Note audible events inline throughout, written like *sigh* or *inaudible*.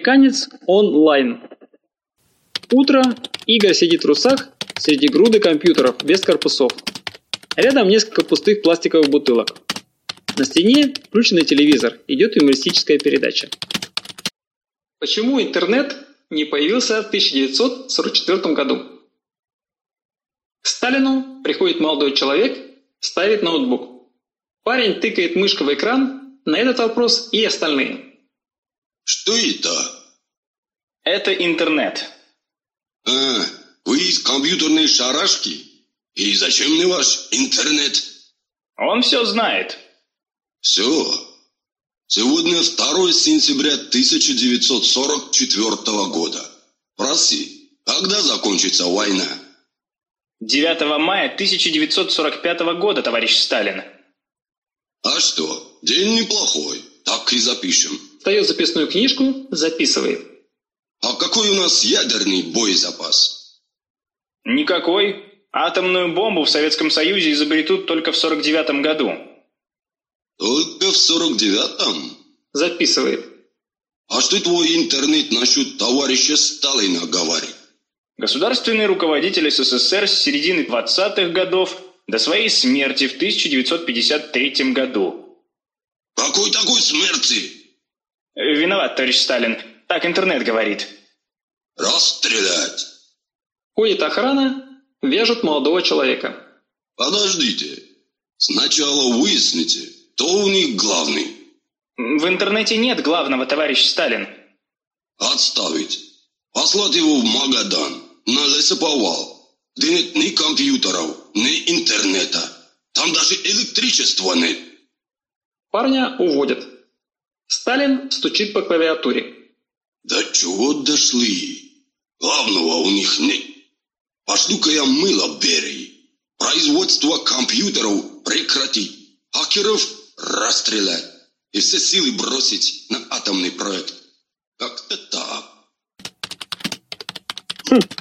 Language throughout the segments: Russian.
Американец онлайн. Утро. Игорь сидит в трусах среди груды компьютеров без корпусов. Рядом несколько пустых пластиковых бутылок. На стене включенный телевизор, идет юмористическая передача. Почему интернет не появился в 1944 году? К Сталину приходит молодой человек, ставит ноутбук. Парень тыкает мышкой в экран, на этот вопрос и остальные. Что это? Это интернет. А, вы из компьютерной шарашки? И зачем мне ваш интернет? Он все знает. Все. Сегодня 2 сентября 1944 года. Проси, когда закончится война? 9 мая 1945 года, товарищ Сталин. А что, день неплохой, так и запишем. Встает записную книжку, записывает. А какой у нас ядерный боезапас? Никакой. Атомную бомбу в Советском Союзе изобретут только в 49 году. Только в 49-м? Записывает. А что твой интернет насчет товарища Сталина говорит? Государственный руководитель СССР с середины 20-х годов до своей смерти в 1953 году. Какой такой смерти? Виноват, товарищ Сталин. Так интернет говорит. Расстрелять. Ходит охрана, вяжут молодого человека. Подождите. Сначала выясните, кто у них главный. В интернете нет главного, товарищ Сталин. Отставить. Послать его в Магадан, на лесоповал, где нет ни компьютеров, ни интернета. Там даже электричества нет. Парня уводят. Сталин стучит по клавиатуре. До чего дошли? Главного у них нет. Пошлю-ка я мыло бери. Производство компьютеров прекратить. Хакеров расстрелять. И все силы бросить на атомный проект. Как-то так.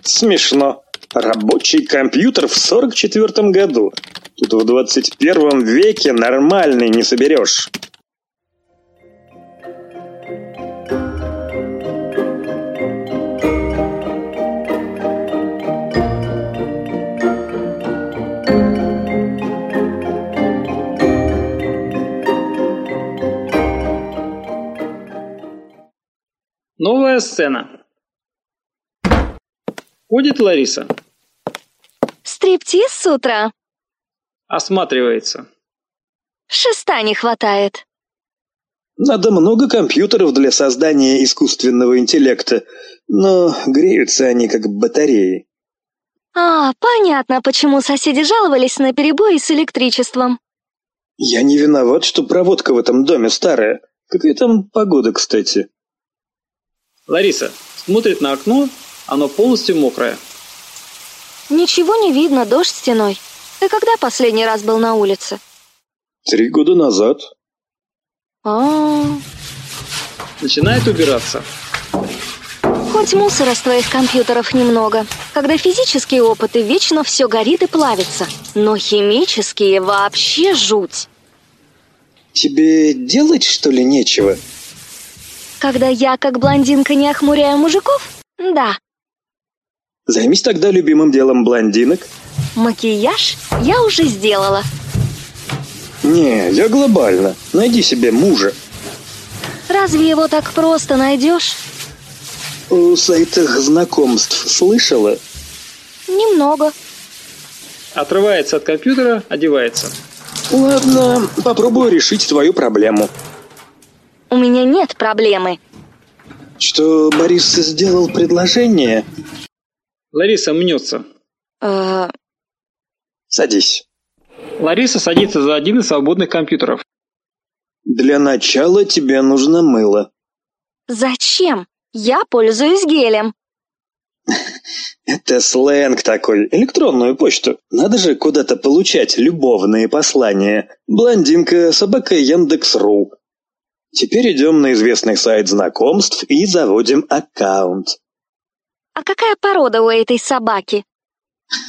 Смешно. Рабочий компьютер в 44 году. Тут в 21 веке нормальный не соберешь. Новая сцена. Ходит Лариса. Стриптиз с утра. Осматривается. Шеста не хватает. Надо много компьютеров для создания искусственного интеллекта, но греются они как батареи. А, понятно, почему соседи жаловались на перебои с электричеством. Я не виноват, что проводка в этом доме старая. Какая там погода, кстати? Лариса смотрит на окно, оно полностью мокрое. Ничего не видно, дождь стеной. Ты когда последний раз был на улице? Три года назад. А, Начинает убираться. хоть мусора с твоих компьютеров немного. Когда физические опыты вечно все горит и плавится. Но химические вообще жуть. Тебе делать, что ли, нечего? Когда я, как блондинка, не охмуряю мужиков? Да. Займись тогда любимым делом блондинок. Макияж я уже сделала. Не, я глобально. Найди себе мужа. Разве его так просто найдешь? О сайтах знакомств слышала? Немного. Отрывается от компьютера, одевается. Ладно, попробую решить твою проблему. У меня нет проблемы. Что Борис сделал предложение? Лариса мнется. Э, Садись. Лариса садится за один из свободных компьютеров. Для начала тебе нужно мыло. зачем? Я пользуюсь гелем. *laughs* Это сленг такой, электронную почту. Надо же куда-то получать любовные послания. Блондинка, собака Яндекс.ру. Теперь идем на известный сайт знакомств и заводим аккаунт. А какая порода у этой собаки?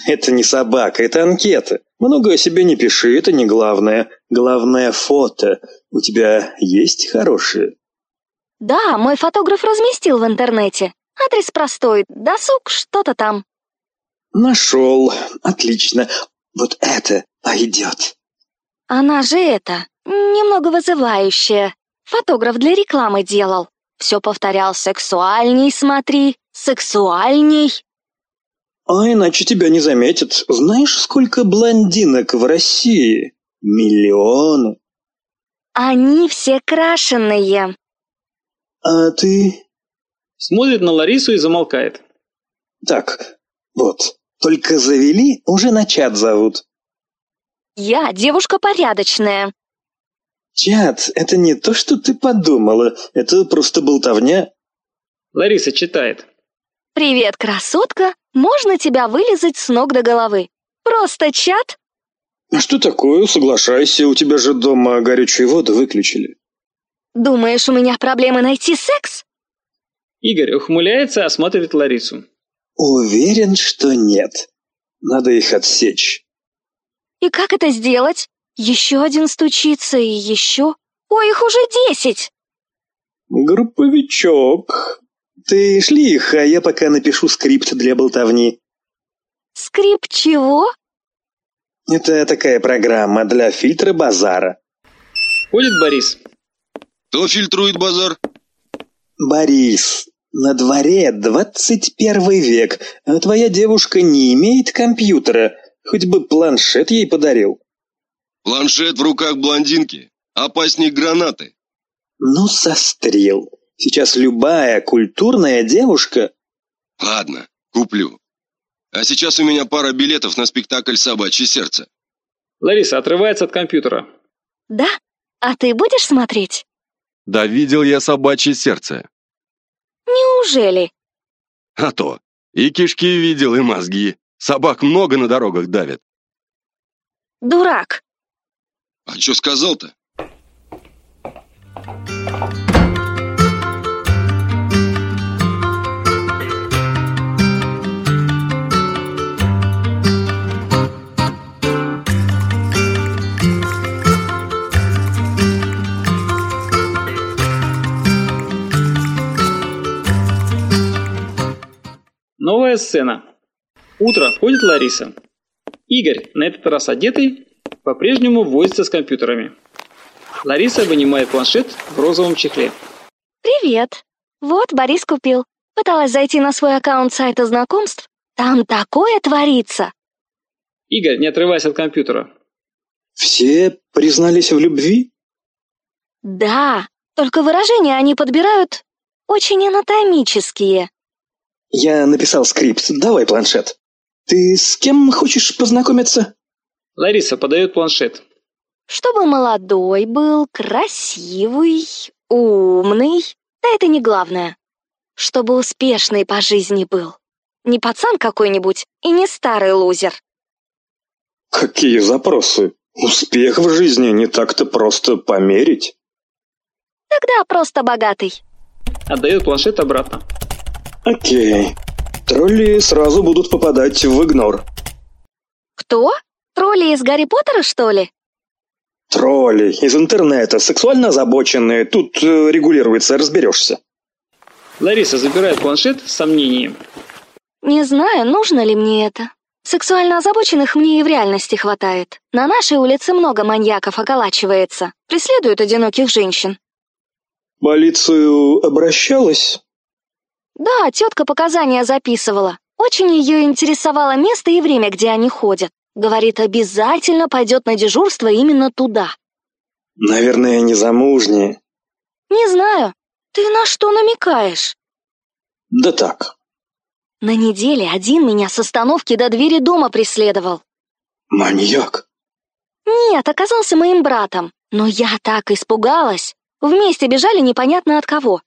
Это не собака, это анкета. Много о себе не пиши, это не главное. Главное фото. У тебя есть хорошие? Да, мой фотограф разместил в интернете. Адрес простой, досуг, что-то там. Нашел. Отлично. Вот это пойдет. Она же это, немного вызывающая. Фотограф для рекламы делал. Все повторял «сексуальней смотри, сексуальней». А иначе тебя не заметят. Знаешь, сколько блондинок в России? Миллионы. Они все крашеные. А ты... Смотрит на Ларису и замолкает. Так, вот, только завели, уже на чат зовут. Я девушка порядочная. Чат — это не то, что ты подумала, это просто болтовня. Лариса читает. Привет, красотка. Можно тебя вылезать с ног до головы. Просто чат? А что такое? Соглашайся, у тебя же дома горячую воду выключили. Думаешь, у меня проблемы найти секс? Игорь ухмыляется, осматривает Ларису. Уверен, что нет. Надо их отсечь. И как это сделать? Еще один стучится и еще... Ой, их уже десять! Групповичок. Ты шли их, а я пока напишу скрипт для болтовни. Скрипт чего? Это такая программа для фильтра базара. Ходит Борис. Кто фильтрует базар? Борис, на дворе 21 век, а твоя девушка не имеет компьютера. Хоть бы планшет ей подарил. Планшет в руках блондинки. Опасней гранаты. Ну, сострил. Сейчас любая культурная девушка... Ладно, куплю. А сейчас у меня пара билетов на спектакль «Собачье сердце». Лариса отрывается от компьютера. Да? А ты будешь смотреть? Да видел я собачье сердце. Неужели? А то. И кишки видел, и мозги. Собак много на дорогах давят. Дурак. А что сказал-то? Новая сцена. Утро, входит Лариса. Игорь, на этот раз одетый, по-прежнему возится с компьютерами. Лариса вынимает планшет в розовом чехле. Привет. Вот, Борис купил. Пыталась зайти на свой аккаунт сайта знакомств. Там такое творится. Игорь, не отрываясь от компьютера. Все признались в любви? Да, только выражения они подбирают очень анатомические. Я написал скрипт. Давай планшет. Ты с кем хочешь познакомиться? Лариса подает планшет. Чтобы молодой был, красивый, умный. Да это не главное. Чтобы успешный по жизни был. Не пацан какой-нибудь и не старый лузер. Какие запросы? Успех в жизни не так-то просто померить. Тогда просто богатый. Отдает планшет обратно. Окей. Тролли сразу будут попадать в игнор. Кто? Тролли из Гарри Поттера, что ли? Тролли из интернета, сексуально озабоченные. Тут э, регулируется, разберешься. Лариса забирает планшет с сомнением. Не знаю, нужно ли мне это. Сексуально озабоченных мне и в реальности хватает. На нашей улице много маньяков околачивается. Преследуют одиноких женщин. Полицию обращалась? Да, тетка показания записывала. Очень ее интересовало место и время, где они ходят. Говорит, обязательно пойдет на дежурство именно туда. Наверное, незамужние. Не знаю. Ты на что намекаешь? Да так. На неделе один меня с остановки до двери дома преследовал. Маньяк. Нет, оказался моим братом. Но я так испугалась. Вместе бежали непонятно от кого.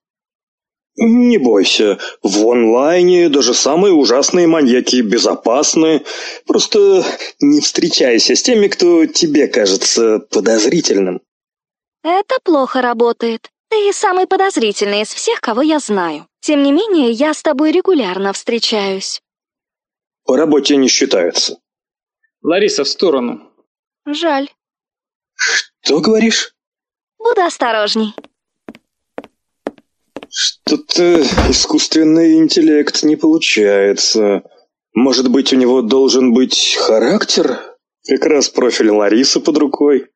Не бойся, в онлайне даже самые ужасные маньяки безопасны. Просто не встречайся с теми, кто тебе кажется подозрительным. Это плохо работает. Ты самый подозрительный из всех, кого я знаю. Тем не менее, я с тобой регулярно встречаюсь. По работе не считается. Лариса в сторону. Жаль. Что говоришь? Буду осторожней. Что-то искусственный интеллект не получается. Может быть, у него должен быть характер? Как раз профиль Ларисы под рукой.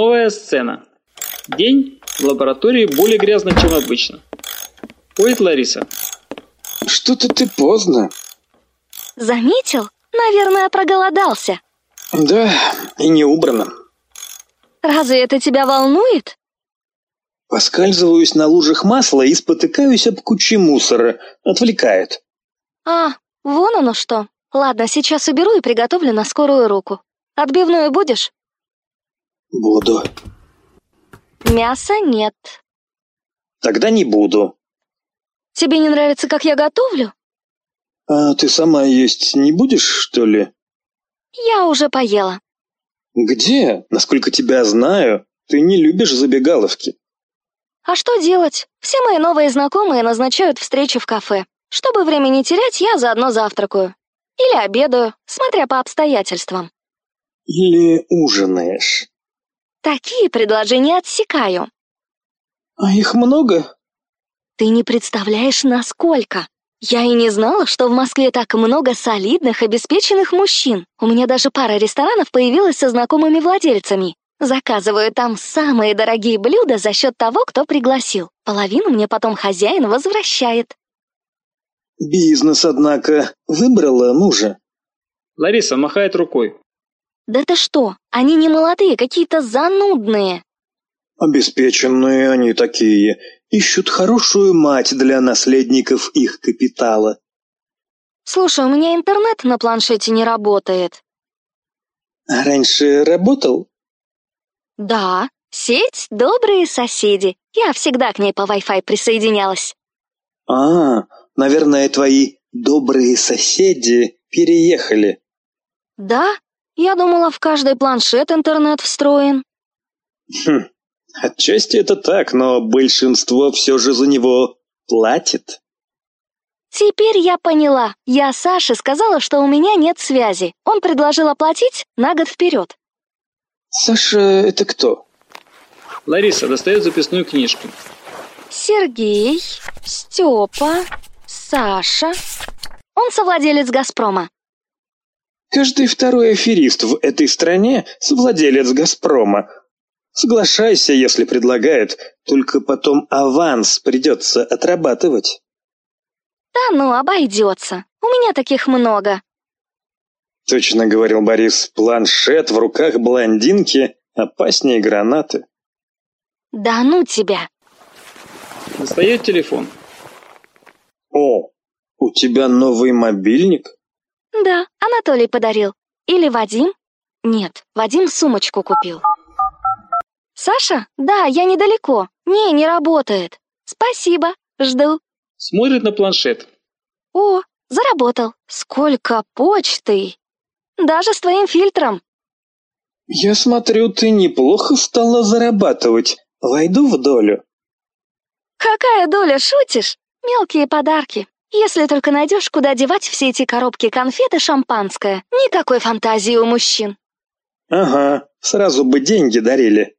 Новая сцена. День в лаборатории более грязно, чем обычно. Ходит Лариса. Что-то ты поздно. Заметил? Наверное, проголодался. Да, и не убрано. Разве это тебя волнует? Поскальзываюсь на лужах масла и спотыкаюсь об куче мусора. Отвлекает. А, вон оно что. Ладно, сейчас уберу и приготовлю на скорую руку. Отбивную будешь? Буду. Мяса нет. Тогда не буду. Тебе не нравится, как я готовлю? А ты сама есть не будешь, что ли? Я уже поела. Где? Насколько тебя знаю, ты не любишь забегаловки. А что делать? Все мои новые знакомые назначают встречи в кафе. Чтобы время не терять, я заодно завтракаю. Или обедаю, смотря по обстоятельствам. Или ужинаешь. Такие предложения отсекаю. А их много? Ты не представляешь, насколько. Я и не знала, что в Москве так много солидных, обеспеченных мужчин. У меня даже пара ресторанов появилась со знакомыми владельцами. Заказываю там самые дорогие блюда за счет того, кто пригласил. Половину мне потом хозяин возвращает. Бизнес, однако, выбрала мужа. Лариса махает рукой. Да ты что, они не молодые, какие-то занудные. Обеспеченные они такие. Ищут хорошую мать для наследников их капитала. Слушай, у меня интернет на планшете не работает. А раньше работал? Да, сеть «Добрые соседи». Я всегда к ней по Wi-Fi присоединялась. А, наверное, твои добрые соседи переехали. Да, я думала, в каждый планшет интернет встроен. Хм, отчасти это так, но большинство все же за него платит. Теперь я поняла. Я Саше сказала, что у меня нет связи. Он предложил оплатить на год вперед. Саша, это кто? Лариса достает записную книжку. Сергей, Степа, Саша. Он совладелец «Газпрома». Каждый второй аферист в этой стране – совладелец «Газпрома». Соглашайся, если предлагает, только потом аванс придется отрабатывать. Да ну, обойдется. У меня таких много. Точно говорил Борис, планшет в руках блондинки опаснее гранаты. Да ну тебя. Достает телефон. О, у тебя новый мобильник? Да, Анатолий подарил. Или Вадим? Нет, Вадим сумочку купил. Саша? Да, я недалеко. Не, не работает. Спасибо, жду. Смотрит на планшет. О, заработал. Сколько почты. Даже с твоим фильтром. Я смотрю, ты неплохо стала зарабатывать. Войду в долю. Какая доля, шутишь? Мелкие подарки. Если только найдешь, куда девать все эти коробки конфет и шампанское. Никакой фантазии у мужчин. Ага, сразу бы деньги дарили.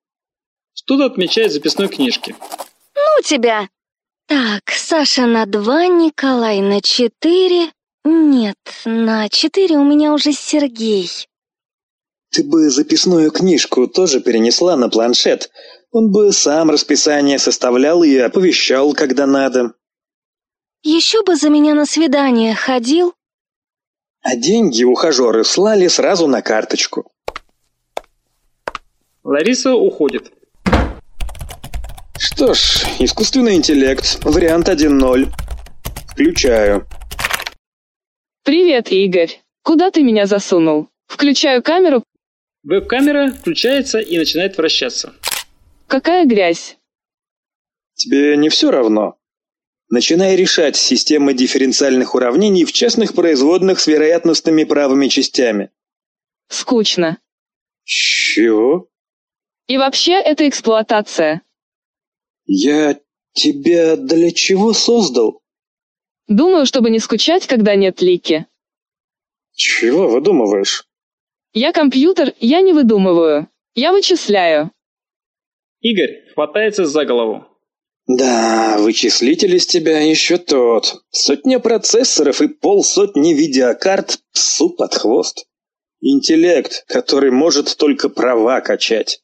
Что-то отмечает в записной книжке. Ну тебя. Так, Саша на два, Николай на четыре. Нет, на четыре у меня уже Сергей. Ты бы записную книжку тоже перенесла на планшет. Он бы сам расписание составлял и оповещал, когда надо. Еще бы за меня на свидание ходил. А деньги ухажеры слали сразу на карточку. Лариса уходит. Что ж, искусственный интеллект, вариант 1.0. Включаю. Привет, Игорь. Куда ты меня засунул? Включаю камеру. Веб-камера включается и начинает вращаться. Какая грязь? Тебе не все равно? Начинай решать системы дифференциальных уравнений в частных производных с вероятностными правыми частями. Скучно. Чего? И вообще, это эксплуатация. Я тебя для чего создал? Думаю, чтобы не скучать, когда нет лики. Чего выдумываешь? Я компьютер, я не выдумываю. Я вычисляю. Игорь хватается за голову. Да, вычислитель из тебя еще тот. Сотня процессоров и полсотни видеокарт псу под хвост. Интеллект, который может только права качать.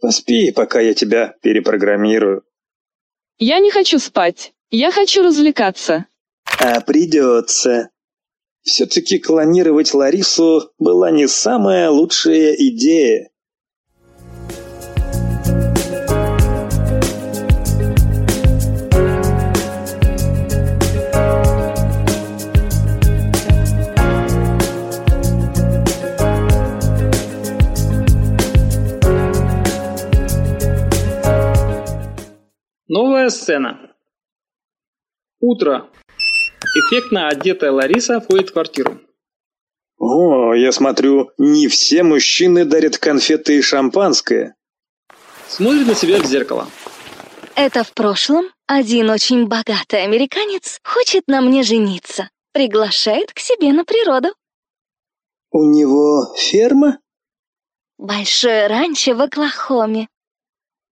Поспи, пока я тебя перепрограммирую. Я не хочу спать. Я хочу развлекаться. А придется. Все-таки клонировать Ларису была не самая лучшая идея. Новая сцена. Утро. Эффектно одетая Лариса входит в квартиру. О, я смотрю, не все мужчины дарят конфеты и шампанское. Смотрит на себя в зеркало. Это в прошлом один очень богатый американец хочет на мне жениться. Приглашает к себе на природу. У него ферма? Большое ранчо в Оклахоме.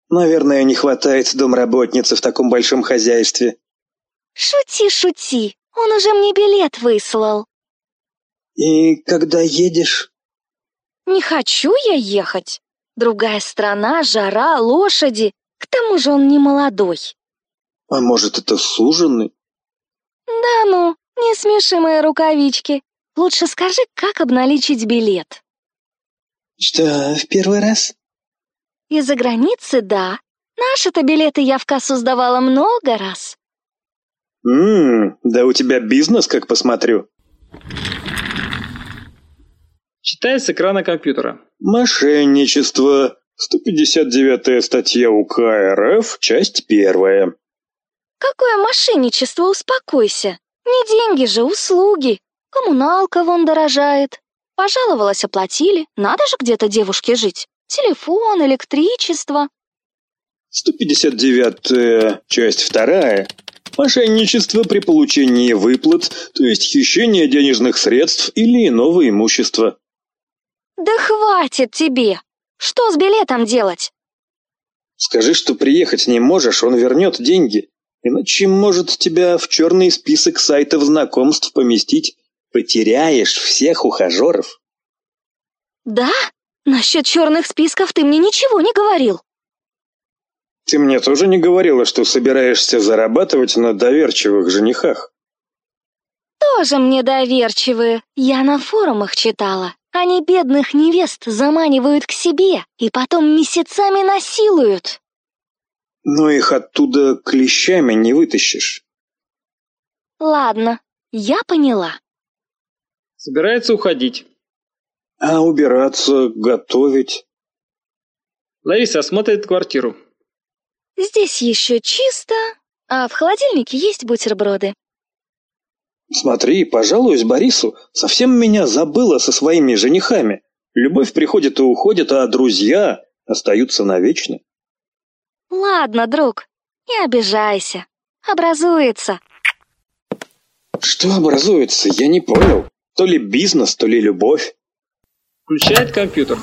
Наверное, не хватает домработницы в таком большом хозяйстве. Шути, шути. Он уже мне билет выслал. И когда едешь? Не хочу я ехать. Другая страна, жара, лошади. К тому же он не молодой. А может, это суженый? Да ну, не смеши мои рукавички. Лучше скажи, как обналичить билет. Что, в первый раз? Из-за границы, да. Наши-то билеты я в кассу сдавала много раз. Ммм, да у тебя бизнес, как посмотрю. Читает с экрана компьютера. Мошенничество. 159 статья УК РФ, часть первая. Какое мошенничество, успокойся. Не деньги же, услуги. Коммуналка вон дорожает. Пожаловалась, оплатили. Надо же где-то девушке жить. Телефон, электричество. 159 часть вторая. Мошенничество при получении выплат, то есть хищение денежных средств или иного имущества. Да хватит тебе. Что с билетом делать? Скажи, что приехать не можешь, он вернет деньги. Иначе может тебя в черный список сайтов знакомств поместить. Потеряешь всех ухажеров. Да? Насчет черных списков ты мне ничего не говорил. Ты мне тоже не говорила, что собираешься зарабатывать на доверчивых женихах. Тоже мне доверчивые. Я на форумах читала. Они бедных невест заманивают к себе и потом месяцами насилуют. Но их оттуда клещами не вытащишь. Ладно, я поняла. Собирается уходить. А убираться, готовить? Лариса осмотрит квартиру. Здесь еще чисто, а в холодильнике есть бутерброды. Смотри, пожалуюсь Борису, совсем меня забыла со своими женихами. Любовь приходит и уходит, а друзья остаются навечно. Ладно, друг, не обижайся. Образуется. Что образуется, я не понял. То ли бизнес, то ли любовь. Включает компьютер.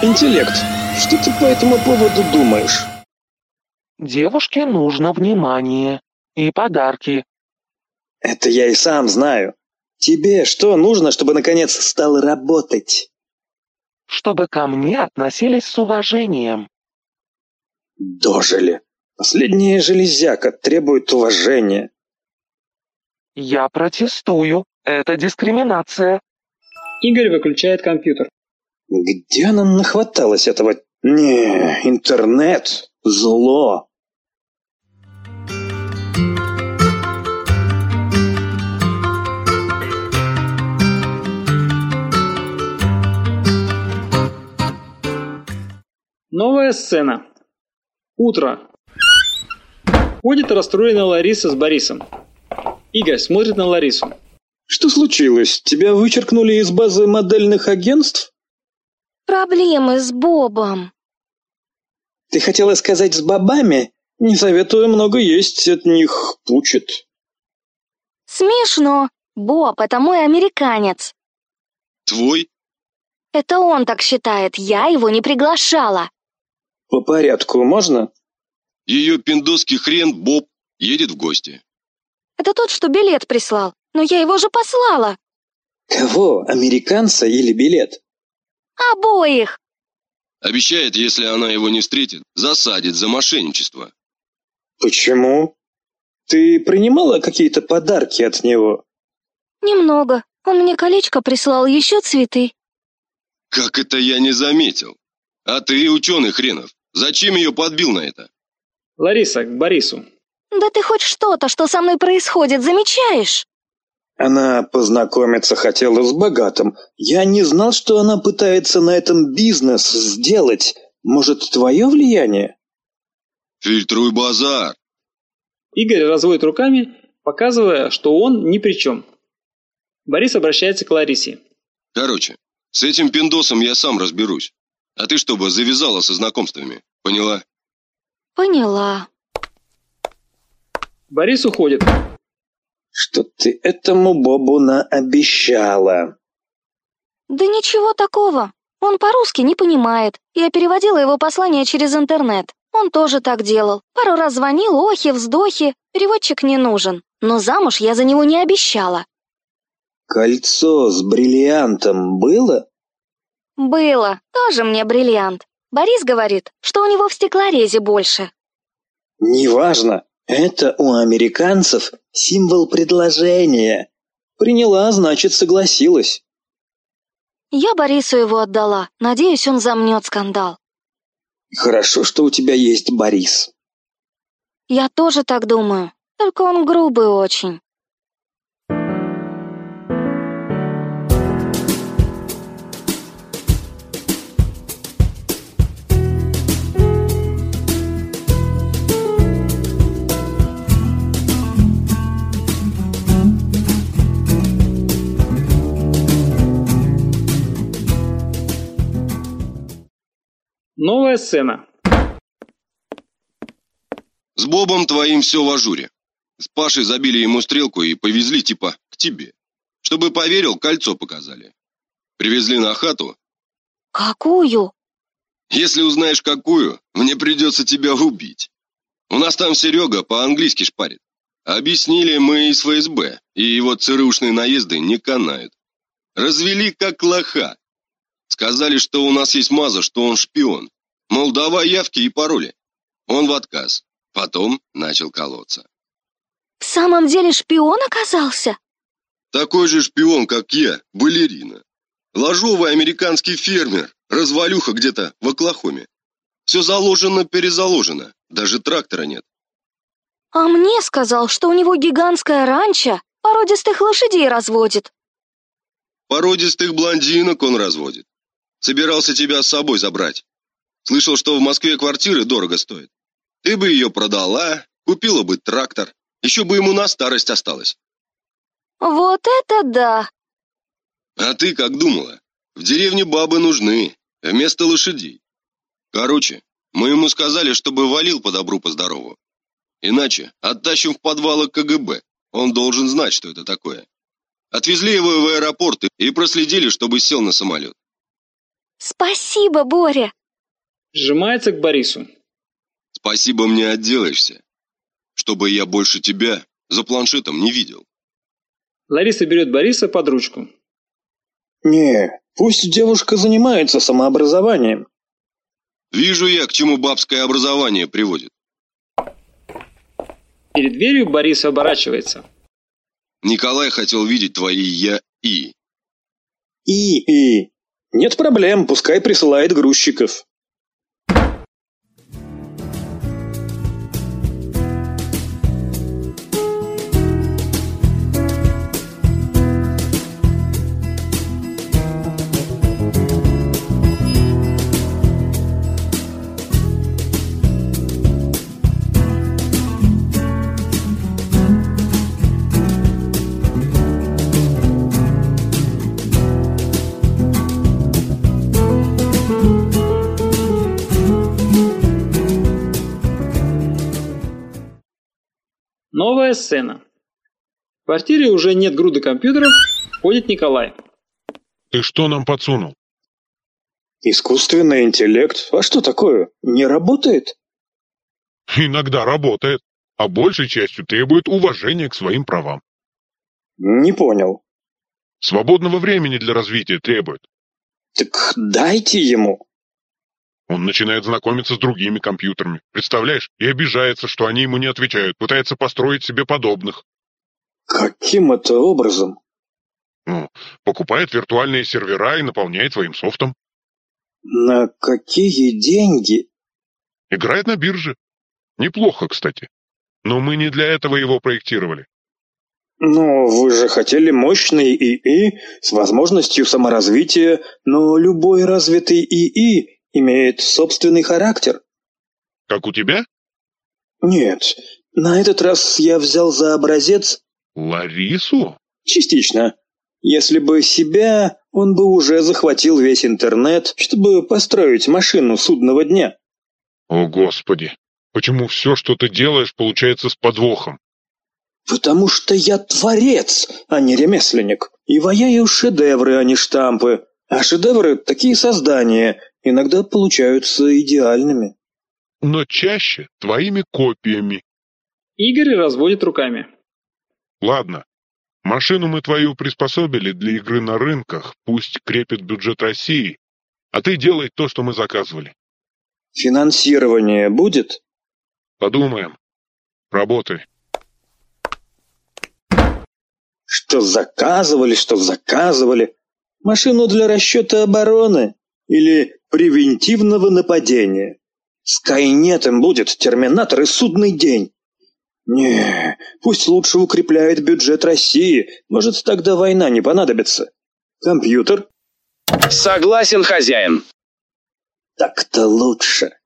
Интеллект, что ты по этому поводу думаешь? Девушке нужно внимание и подарки. Это я и сам знаю. Тебе что нужно, чтобы наконец стал работать? Чтобы ко мне относились с уважением. Дожили. Последняя железяка требует уважения. Я протестую. Это дискриминация. Игорь выключает компьютер. Где она нахваталась этого? Не, интернет – зло. Новая сцена. Утро. Ходит расстроенная Лариса с Борисом. Игорь смотрит на Ларису. Что случилось? Тебя вычеркнули из базы модельных агентств? Проблемы с Бобом. Ты хотела сказать с бабами? Не советую много есть, от них пучит. Смешно. Боб — это мой американец. Твой? Это он так считает, я его не приглашала. По порядку можно? Ее пиндосский хрен Боб едет в гости. Это тот, что билет прислал. Но я его же послала. Кого, американца или билет? Обоих. Обещает, если она его не встретит, засадит за мошенничество. Почему? Ты принимала какие-то подарки от него? Немного. Он мне колечко прислал, еще цветы. Как это я не заметил? А ты, ученый хренов, зачем ее подбил на это? Лариса к Борису. Да ты хоть что-то, что со мной происходит, замечаешь? Она познакомиться хотела с богатым. Я не знал, что она пытается на этом бизнес сделать. Может, твое влияние? Фильтруй базар. Игорь разводит руками, показывая, что он ни при чем. Борис обращается к Ларисе. Короче, с этим пиндосом я сам разберусь. А ты чтобы завязала со знакомствами, поняла? Поняла. Борис уходит. Что ты этому Бобу наобещала? Да ничего такого. Он по-русски не понимает. Я переводила его послание через интернет. Он тоже так делал. Пару раз звонил, охи, вздохи. Переводчик не нужен. Но замуж я за него не обещала. Кольцо с бриллиантом было? Было. Тоже мне бриллиант. Борис говорит, что у него в стеклорезе больше. Неважно. Это у американцев символ предложения. Приняла, значит, согласилась. Я Борису его отдала. Надеюсь, он замнет скандал. Хорошо, что у тебя есть Борис. Я тоже так думаю. Только он грубый очень. Новая сцена. С Бобом твоим все в ажуре. С Пашей забили ему стрелку и повезли типа к тебе. Чтобы поверил, кольцо показали. Привезли на хату. Какую? Если узнаешь какую, мне придется тебя убить. У нас там Серега по-английски шпарит. Объяснили мы из ФСБ, и его ЦРУшные наезды не канают. Развели как лоха. Сказали, что у нас есть маза, что он шпион. Мол, давай явки и пароли. Он в отказ. Потом начал колоться. В самом деле шпион оказался? Такой же шпион, как я, балерина. Ложовый американский фермер, развалюха где-то в Оклахоме. Все заложено-перезаложено, даже трактора нет. А мне сказал, что у него гигантская ранчо, породистых лошадей разводит. Породистых блондинок он разводит. Собирался тебя с собой забрать. Слышал, что в Москве квартиры дорого стоят. Ты бы ее продала, купила бы трактор. Еще бы ему на старость осталось. Вот это да! А ты как думала? В деревне бабы нужны, вместо лошадей. Короче, мы ему сказали, чтобы валил по добру, по здорову. Иначе оттащим в подвалы КГБ. Он должен знать, что это такое. Отвезли его в аэропорт и проследили, чтобы сел на самолет. Спасибо, Боря. Сжимается к Борису. Спасибо мне отделаешься. Чтобы я больше тебя за планшетом не видел. Лариса берет Бориса под ручку. Не, пусть девушка занимается самообразованием. Вижу я, к чему бабское образование приводит. Перед дверью Борис оборачивается. Николай хотел видеть твои «я» и. И-и. Нет проблем, пускай присылает грузчиков. Новая сцена. В квартире уже нет груды компьютеров, ходит Николай. Ты что нам подсунул? Искусственный интеллект? А что такое? Не работает? Иногда работает, а большей частью требует уважения к своим правам. Не понял. Свободного времени для развития требует. Так дайте ему. Он начинает знакомиться с другими компьютерами. Представляешь? И обижается, что они ему не отвечают. Пытается построить себе подобных. Каким это образом? Ну, покупает виртуальные сервера и наполняет своим софтом. На какие деньги? Играет на бирже. Неплохо, кстати. Но мы не для этого его проектировали. Но вы же хотели мощный ИИ с возможностью саморазвития, но любой развитый ИИ имеет собственный характер. Как у тебя? Нет, на этот раз я взял за образец... Ларису? Частично. Если бы себя, он бы уже захватил весь интернет, чтобы построить машину судного дня. О, Господи! Почему все, что ты делаешь, получается с подвохом? Потому что я творец, а не ремесленник. И ваяю шедевры, а не штампы. А шедевры — такие создания, иногда получаются идеальными. Но чаще твоими копиями. Игорь разводит руками. Ладно, машину мы твою приспособили для игры на рынках, пусть крепит бюджет России, а ты делай то, что мы заказывали. Финансирование будет? Подумаем. Работай. Что заказывали, что заказывали. Машину для расчета обороны или превентивного нападения. Скайнетом будет терминатор и судный день. Не, пусть лучше укрепляет бюджет России. Может, тогда война не понадобится. Компьютер? Согласен, хозяин. Так-то лучше.